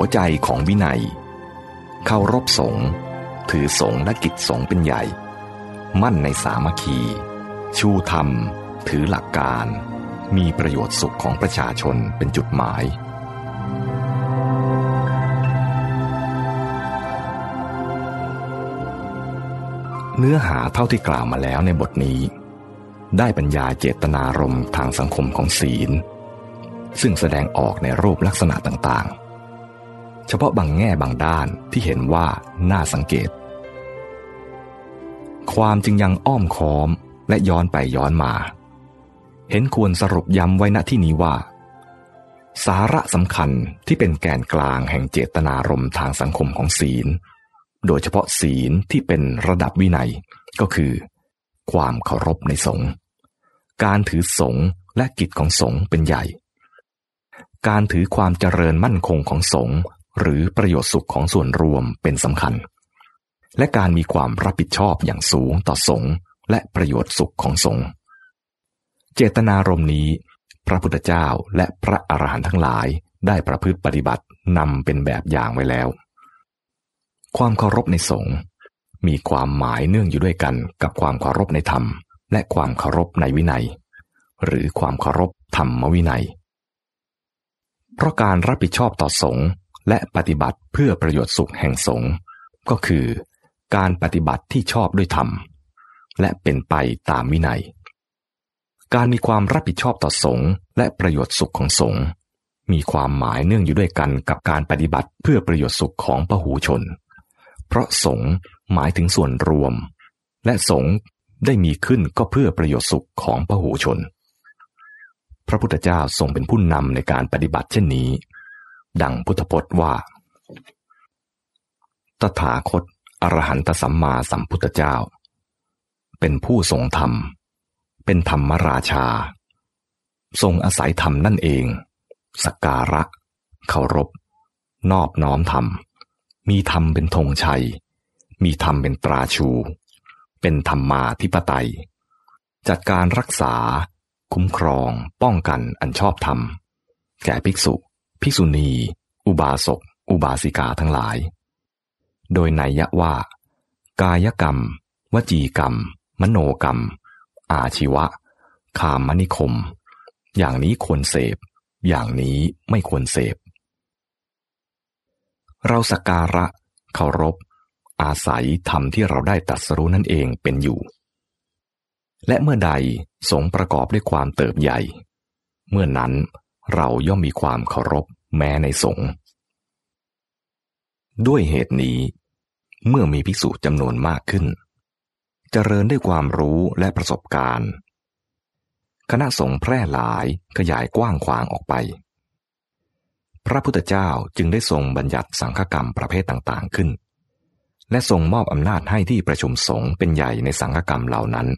หัวใจของวินัยเคารพสงถือสงและกิจสงเป็นใหญ่ มั่นในสามัคคี ชูธรรม ถือหลักการ มีประโยชน์สุขของประชาชนเป็นจุดหมาย เนื้อหาเท่าที่กล่าวมาแล้วในบทนี้ ได้บรรยายเจตนารมณ์ทางสังคมของศีล ซึ่งแสดงออกในรูปลักษณะต่างๆ เฉพาะบางแง่บางด้านที่เห็นว่าน่าสังเกต ความจึงยังอ้อมค้อมและย้อนไปย้อนมา เห็นควรสรุปย้ำไว้ณที่นี้ว่า สาระสำคัญที่เป็นแกนกลางแห่งเจตนารมณ์ทางสังคมของศีล โดยเฉพาะศีลที่เป็นระดับวินัยก็คือ ความเคารพในสงฆ์การถือสงฆ์และกิจของสงฆ์เป็นใหญ่ การถือความเจริญมั่นคงของสงฆ์ หรือประโยชน์สุขของส่วนรวมเป็นสำคัญ และการมีความรับผิดชอบอย่างสูงต่อสงฆ์และประโยชน์สุขของสงฆ์เจตนารมณ์นี้ พระพุทธเจ้าและพระอรหันต์ทั้งหลายได้ประพฤติปฏิบัตินำเป็นแบบอย่างไว้แล้ว ความเคารพในสงฆ์มีความหมายเนื่องอยู่ด้วยกันกับความเคารพในธรรม และความเคารพในวินัย หรือความเคารพธรรมวินัย เพราะการรับผิดชอบต่อสงฆ์ และปฏิบัติเพื่อประโยชน์สุขแห่งสงฆ์ก็คือ การปฏิบัติที่ชอบด้วยธรรม และเป็นไปตามวินัย การมีความรับผิดชอบต่อสงฆ์และประโยชน์สุขของสงฆ์มีความหมายเนื่องอยู่ด้วยกันกับการปฏิบัติเพื่อประโยชน์สุขของพหูชน เพราะสงฆ์หมายถึงส่วนรวม และสงฆ์ได้มีขึ้นก็เพื่อประโยชน์สุขของพหูชน พระพุทธเจ้าทรงเป็นผู้นำในการปฏิบัติเช่นนี้ ดังพุทธพจน์ว่า ตถาคตอรหันตสัมมาสัมพุทธเจ้า เป็นผู้ทรงธรรม เป็นธรรมราชา ทรงอาศัยธรรมนั่นเอง สักการะเคารพ นอบน้อมธรรม มีธรรมเป็นธงชัย มีธรรมเป็นตราชู เป็นธรรมมาธิปไตย จัดการรักษา คุ้มครอง ป้องกันอันชอบธรรม แก่ภิกษุ ภิกษุณี อุบาสก อุบาสิกาทั้งหลาย โดยนัยยะว่า กายกรรม วจีกรรม มโนกรรม อาชีวะคามนิคม อย่างนี้ควรเสพ อย่างนี้ไม่ควรเสพ เราสักการะเคารพ อาศัยธรรมที่เราได้ตรัสรู้นั่นเองเป็นอยู่ และเมื่อใดสงประกอบด้วยความเติบใหญ่ เมื่อนั้น เราย่อมมีความเคารพแม้ในสงฆ์ด้วยเหตุนี้ เมื่อมีภิกษุจำนวนมากขึ้นเจริญด้วยความรู้และประสบการณ์ คณะสงฆ์แพร่หลายขยายกว้างขวางออกไป พระพุทธเจ้าจึงได้ทรงบัญญัติสังฆกรรมประเภทต่างๆขึ้น และทรงมอบอำนาจให้ที่ประชุมสงฆ์เป็นใหญ่ในสังฆกรรมเหล่านั้น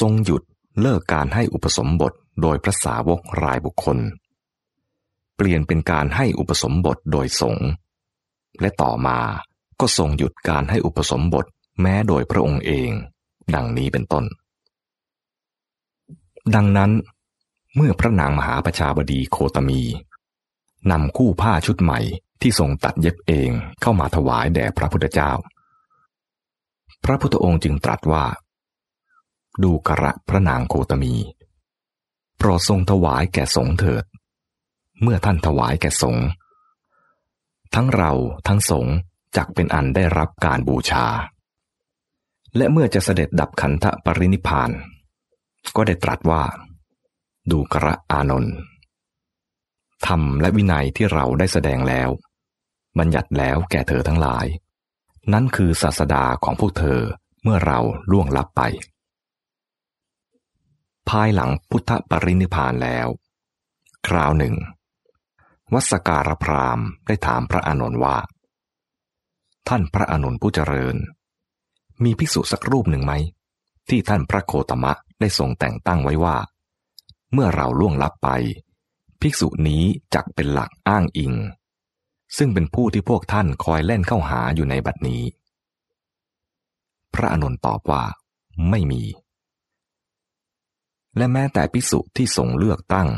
ทรงหยุดเลิกการให้อุปสมบทโดยพระสาวกรายบุคคล เปลี่ยนเป็นการให้อุปสมบทโดยสงฆ์และต่อมาก็ทรงหยุดการให้อุปสมบทแม้โดยพระองค์เอง ดังนี้เป็นต้น ดังนั้น เมื่อพระนางมหาประชาบดีโคตมีนำคู่ผ้าชุดใหม่ที่ทรงตัดเย็บเองเข้ามาถวายแด่พระพุทธเจ้า พระพุทธองค์จึงตรัสว่า ดูกระพระนางโคตมี โปรดทรงถวายแก่สงฆ์เถิด เมื่อท่านถวายแก่สงฆ์ทั้งเราทั้งสงฆ์จักเป็นอันได้รับการบูชา และเมื่อจะเสด็จดับขันธปรินิพาน ก็ได้ตรัสว่า ดูกระอานนท์ธรรมและวินัยที่เราได้แสดงแล้ว บัญญัติแล้วแก่เธอทั้งหลาย นั่นคือศาสดาของพวกเธอเมื่อเราล่วงลับไป ภายหลังพุทธปรินิพานแล้ว คราวหนึ่ง วัสการพรามได้ถามพระอานนท์ว่า ท่านพระอานนท์ผู้เจริญ มีภิกษุสักรูปหนึ่งไหม ที่ท่านพระโคตมะได้ทรงแต่งตั้งไว้ว่า เมื่อเราล่วงลับไป ภิกษุนี้จักเป็นหลักอ้างอิง ซึ่งเป็นผู้ที่พวกท่านคอยเล่นเข้าหาอยู่ในบัดนี้ พระอานนท์ตอบว่า ไม่มี และแม้แต่ภิกษุที่ทรงเลือกตั้ง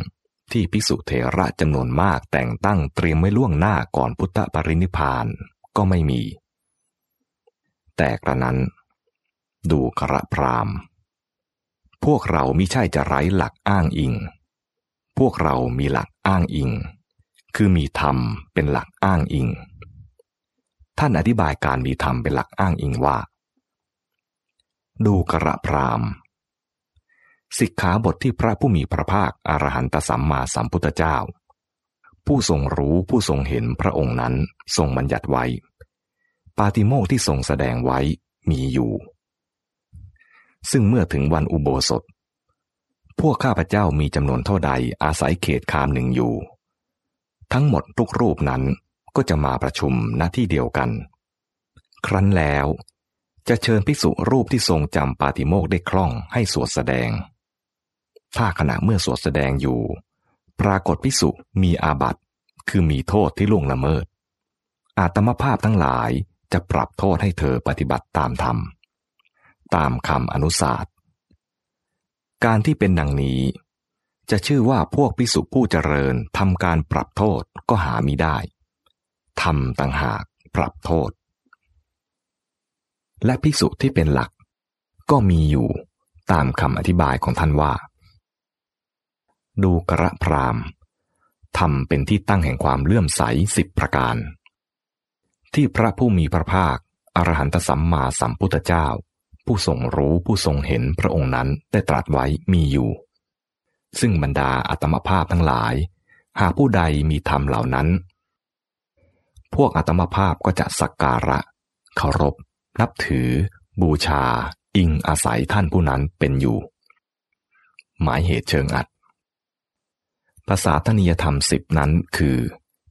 ที่ภิกษุเถระจำนวนมากแต่งตั้งเตรียมไว้ล่วงหน้าก่อนพุทธปรินิพานก็ไม่มี แต่กระนั้น ดูกระพรามพวกเรามิใช่จะไร้หลักอ้างอิง พวกเรามีหลักอ้างอิง คือมีธรรมเป็นหลักอ้างอิง ท่านอธิบายการมีธรรมเป็นหลักอ้างอิงว่า ดูกระพราม สิกขาบทที่พระผู้มีพระภาคอรหันตสัมมาสัมพุทธเจ้า ผู้ทรงรู้ผู้ทรงเห็นพระองค์นั้นทรงบัญญัติไว้ ปาติโมกที่ทรงแสดงไว้มีอยู่ ซึ่งเมื่อถึงวันอุโบสถ พวกข้าพเจ้ามีจำนวนเท่าใดอาศัยเขตคามหนึ่งอยู่ ทั้งหมดทุกรูปนั้นก็จะมาประชุมณที่เดียวกัน ครั้นแล้วจะเชิญภิกษุรูปที่ทรงจำปาติโมกได้คล่องให้สวดแสดง ถ้าขณะเมื่อสวดแสดงอยู่ ปรากฏพิสุมีอาบัติคือมีโทษที่ล่วงละเมิด อาตมภาพทั้งหลายจะปรับโทษให้เธอปฏิบัติตามธรรม ตามคำอนุสาสการที่เป็นดังนี้ จะชื่อว่าพวกพิสุผู้เจริญทำการปรับโทษก็หามิได้ทำต่างหากปรับโทษ และพิสุที่เป็นหลัก ก็มีอยู่ตามคำอธิบายของท่านว่า ดูกระพรามทำเป็นที่ตั้งแห่งความเลื่อมใสสิบประการ ที่พระผู้มีพระภาค อรหันตสัมมาสัมพุทธเจ้า ผู้ทรงรู้ผู้ทรงเห็นพระองค์นั้นได้ตรัสไว้มีอยู่ ซึ่งบรรดาอัตมภาพทั้งหลาย หากผู้ใดมีธรรมเหล่านั้น พวกอัตมภาพก็จะสักการะเคารพ นับถือ บูชา อิงอาศัยท่านผู้นั้นเป็นอยู่ หมายเหตุเชิงอัด ภาษาทนิยธรรมสิบนั้นคือ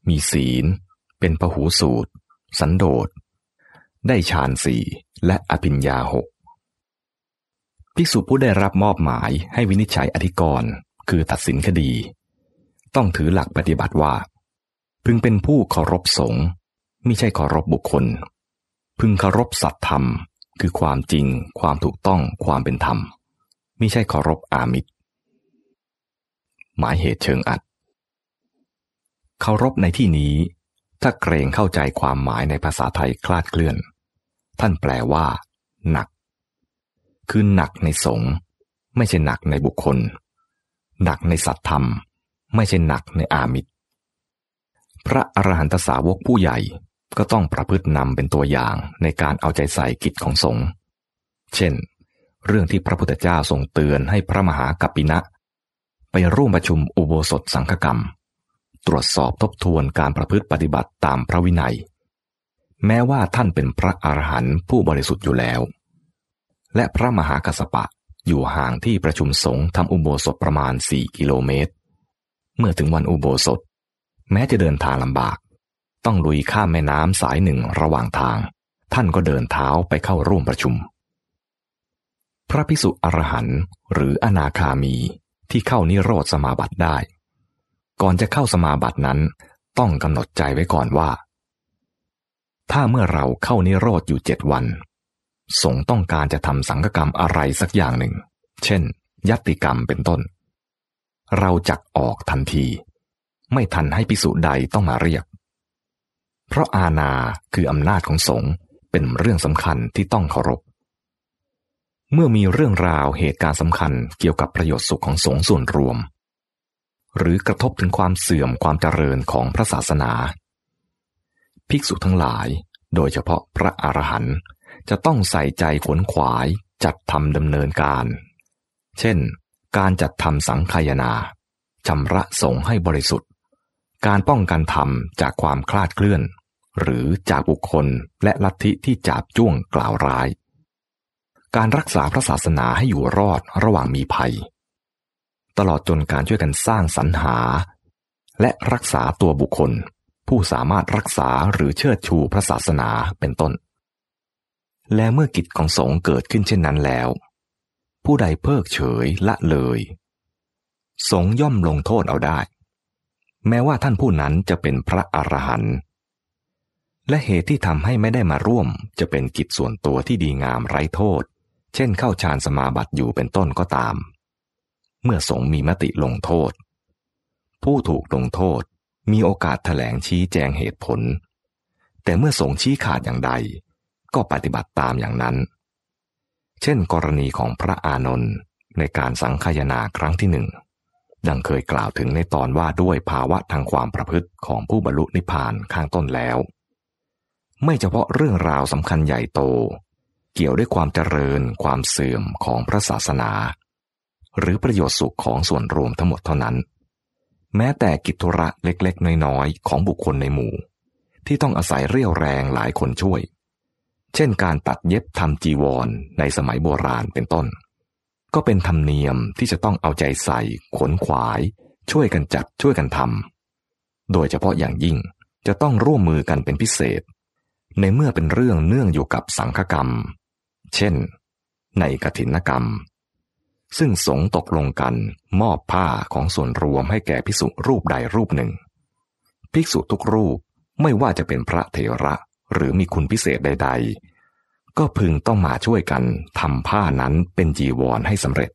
มีศีล เป็นพหูสูตร สันโดษ ได้ฌานสี่และอภิญญาหกภิกษุผู้ได้รับมอบหมายให้วินิจฉัยอธิกรณ์คือตัดสินคดี ต้องถือหลักปฏิบัติว่า พึงเป็นผู้เคารพสงฆ์ไม่ใช่เคารพบุคคล พึงเคารพสัตธรรม คือความจริง ความถูกต้องความเป็นธรรมไม่ใช่เคารพอามิตร หมายเหตุเชิงอัดเคารพในที่นี้ ถ้าเกรงเข้าใจความหมายในภาษาไทยคลาดเคลื่อน ท่านแปลว่า หนัก คือหนักในสงฆ์ไม่ใช่หนักในบุคคล หนักในสัตธรรม ไม่ใช่หนักในอามิตร พระอรหันตสาวกผู้ใหญ่ก็ต้องประพฤตินำเป็นตัวอย่างในการเอาใจใส่กิจของสงฆ์เช่น เรื่องที่พระพุทธเจ้าทรงเตือนให้พระมหากัปปินะ ไปร่วมประชุมอุโบสถสังฆกรรม ตรวจสอบทบทวนการประพฤติปฏิบัติตามพระวินัย แม้ว่าท่านเป็นพระอรหันต์ผู้บริสุทธิ์อยู่แล้ว และพระมหากัสปะอยู่ห่างที่ประชุมสงฆ์ทำอุโบสถประมาณ 4 กิโลเมตร เมื่อถึงวันอุโบสถ แม้จะเดินทางลำบาก ต้องลุยข้ามแม่น้ำสายหนึ่งระหว่างทาง ท่านก็เดินเท้าไปเข้าร่วมประชุม พระพิสุอรหันต์หรืออนาคามี ที่เข้านิโรธสมาบัติได้ ก่อนจะเข้าสมาบัตินั้น ต้องกำหนดใจไว้ก่อนว่า ถ้าเมื่อเราเข้านิโรธอยู่เจ็ดวัน สงต้องการจะทำสังฆกรรมอะไรสักอย่างหนึ่ง เช่น ยัตติกรรมเป็นต้น เราจักออกทันที ไม่ทันให้พิสูจน์ใดต้องมาเรียก เพราะอาณาคืออำนาจของสงฆ์เป็นเรื่องสำคัญที่ต้องเคารพ เมื่อมีเรื่องราวเหตุการณ์สำคัญเกี่ยวกับประโยชน์สุขของสงฆ์ส่วนรวม หรือกระทบถึงความเสื่อมความเจริญของพระศาสนา ภิกษุทั้งหลาย โดยเฉพาะพระอรหันต์จะต้องใส่ใจขวนขวายจัดทำดำเนินการ เช่น การจัดทำสังขยนาชำระสงฆ์ให้บริสุทธิ์ การป้องกันธรรมจากความคลาดเคลื่อน หรือจากบุคคลและลัทธิที่จาบจ้วงกล่าวร้าย การรักษาพระศาสนาให้อยู่รอดระหว่างมีภัย ตลอดจนการช่วยกันสร้างสรรหา และรักษาตัวบุคคล ผู้สามารถรักษาหรือเชิดชูพระศาสนาเป็นต้น และเมื่อกิจของสงฆ์เกิดขึ้นเช่นนั้นแล้ว ผู้ใดเพิกเฉยละเลย สงย่อมลงโทษเอาได้ แม้ว่าท่านผู้นั้นจะเป็นพระอรหันต์และเหตุที่ทำให้ไม่ได้มาร่วมจะเป็นกิจส่วนตัวที่ดีงามไร้โทษ เช่นเข้าฌานสมาบัติอยู่เป็นต้นก็ตาม เมื่อสงมีมติลงโทษ ผู้ถูกลงโทษมีโอกาสแถลงชี้แจงเหตุผล แต่เมื่อสงชี้ขาดอย่างใด ก็ปฏิบัติตามอย่างนั้น เช่นกรณีของพระอานนท์ในการสังคายนาครั้งที่หนึ่งดังเคยกล่าวถึงในตอนว่าด้วยภาวะทางความประพฤติของผู้บรรลุนิพพานข้างต้นแล้ว ไม่เฉพาะเรื่องราวสำคัญใหญ่โต เกี่ยวด้วยความเจริญความเสื่อมของพระศาสนา หรือประโยชน์สุขของส่วนรวมทั้งหมดเท่านั้น แม้แต่กิจธุระเล็กๆ น้อยๆ ของบุคคลในหมู่ ที่ต้องอาศัยเรี่ยวแรงหลายคนช่วย เช่นการตัดเย็บทำจีวรในสมัยโบราณเป็นต้น ก็เป็นธรรมเนียมที่จะต้องเอาใจใส่ขนขวาย ช่วยกันจัดช่วยกันทำโดยเฉพาะอย่างยิ่งจะต้องร่วมมือกันเป็นพิเศษ ในเมื่อเป็นเรื่องเนื่องอยู่กับสังฆกรรม เช่น ในกฐินกรรม ซึ่งสงตกลงกันมอบผ้าของส่วนรวมให้แก่ภิกษุรูปใดรูปหนึ่ง ภิกษุทุกรูปไม่ว่าจะเป็นพระเถระหรือมีคุณพิเศษใด ๆ ก็พึงต้องมาช่วยกันทำผ้านั้นเป็นจีวรให้สำเร็จ